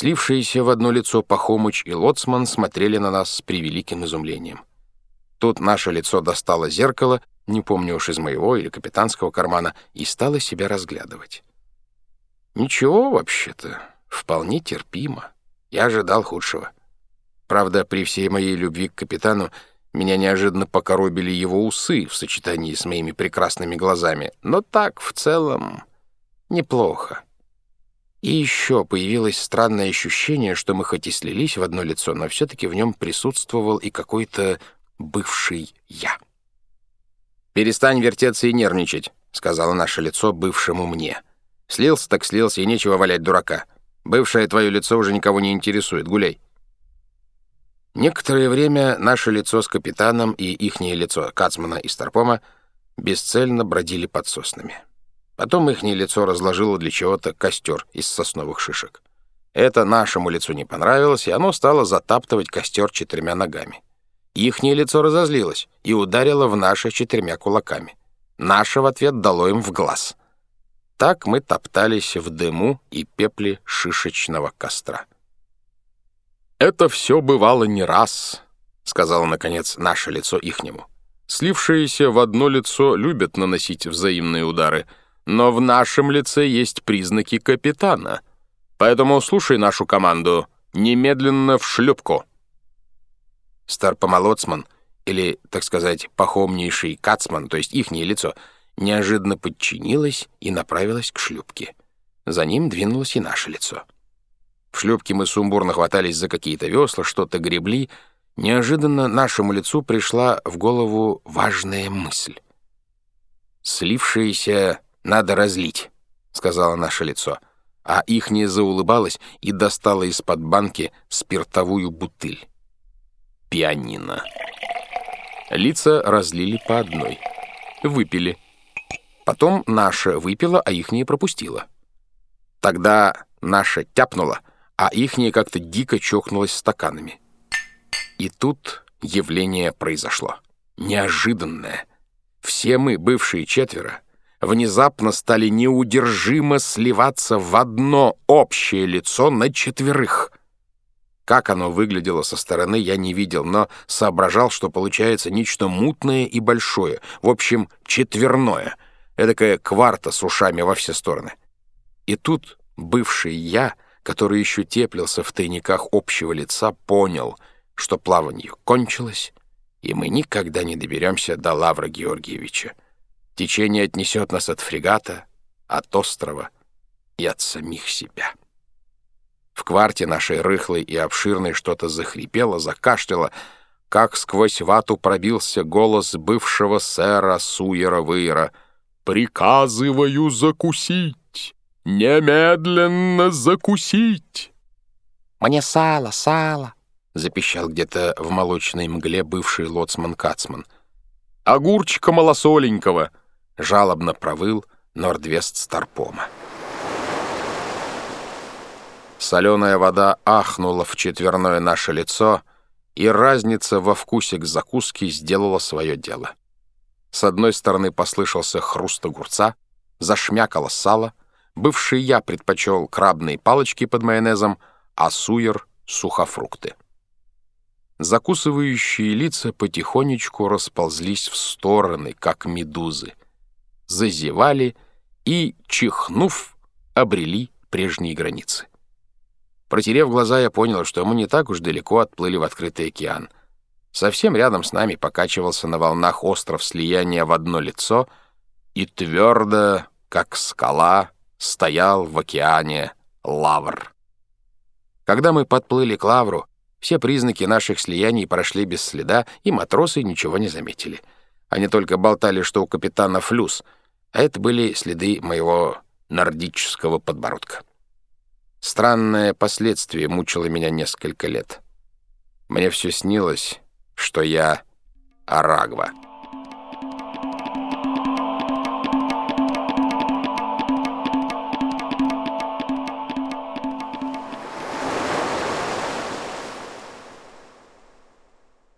Слившиеся в одно лицо Пахомыч и Лоцман смотрели на нас с превеликим изумлением. Тут наше лицо достало зеркало, не помню уж из моего или капитанского кармана, и стало себя разглядывать. Ничего, вообще-то, вполне терпимо. Я ожидал худшего. Правда, при всей моей любви к капитану меня неожиданно покоробили его усы в сочетании с моими прекрасными глазами. Но так, в целом, неплохо. И еще появилось странное ощущение, что мы хоть и слились в одно лицо, но все-таки в нем присутствовал и какой-то бывший я. «Перестань вертеться и нервничать», — сказала наше лицо бывшему мне. «Слился так слился, и нечего валять дурака. Бывшее твое лицо уже никого не интересует. Гуляй». Некоторое время наше лицо с капитаном и ихнее лицо Кацмана и Старпома бесцельно бродили под соснами. Потом ихнее лицо разложило для чего-то костер из сосновых шишек. Это нашему лицу не понравилось, и оно стало затаптывать костер четырьмя ногами. Ихнее лицо разозлилось и ударило в наше четырьмя кулаками. Наше в ответ дало им в глаз. Так мы топтались в дыму и пепле шишечного костра. «Это все бывало не раз», — сказала, наконец, наше лицо ихнему. «Слившиеся в одно лицо любят наносить взаимные удары, но в нашем лице есть признаки капитана. Поэтому слушай нашу команду. Немедленно в шлюпку». Старпомолоцман, или, так сказать, пахомнейший кацман, то есть ихнее лицо, неожиданно подчинилось и направилось к шлюпке. За ним двинулось и наше лицо. В шлюпке мы сумбурно хватались за какие-то весла, что-то гребли. Неожиданно нашему лицу пришла в голову важная мысль. «Слившиеся надо разлить», — сказала наше лицо, а ихнее заулыбалось и достала из-под банки спиртовую бутыль. Пианино. Лица разлили по одной. Выпили. Потом наша выпила, а ихнее пропустила. Тогда наша тяпнула — а ихнее как-то дико чокнулось стаканами. И тут явление произошло. Неожиданное. Все мы, бывшие четверо, внезапно стали неудержимо сливаться в одно общее лицо на четверых. Как оно выглядело со стороны, я не видел, но соображал, что получается нечто мутное и большое, в общем, четверное, эдакая кварта с ушами во все стороны. И тут бывший я — который еще теплился в тайниках общего лица, понял, что плавание кончилось, и мы никогда не доберемся до Лавра Георгиевича. Течение отнесет нас от фрегата, от острова и от самих себя. В кварте нашей рыхлой и обширной что-то захрипело, закашляло, как сквозь вату пробился голос бывшего сэра Суера-Выера. «Приказываю закусить!» «Немедленно закусить!» «Мне сало, сало!» — запищал где-то в молочной мгле бывший лоцман-кацман. «Огурчика малосоленького!» — жалобно провыл Нордвест Старпома. Соленая вода ахнула в четверное наше лицо, и разница во вкусе к закуске сделала свое дело. С одной стороны послышался хруст огурца, зашмякало сало — Бывший я предпочел крабные палочки под майонезом, а суер — сухофрукты. Закусывающие лица потихонечку расползлись в стороны, как медузы. Зазевали и, чихнув, обрели прежние границы. Протерев глаза, я понял, что мы не так уж далеко отплыли в открытый океан. Совсем рядом с нами покачивался на волнах остров слияния в одно лицо и твердо, как скала, стоял в океане лавр. Когда мы подплыли к лавру, все признаки наших слияний прошли без следа, и матросы ничего не заметили. Они только болтали, что у капитана флюс, а это были следы моего нордического подбородка. Странное последствие мучило меня несколько лет. Мне все снилось, что я Арагва.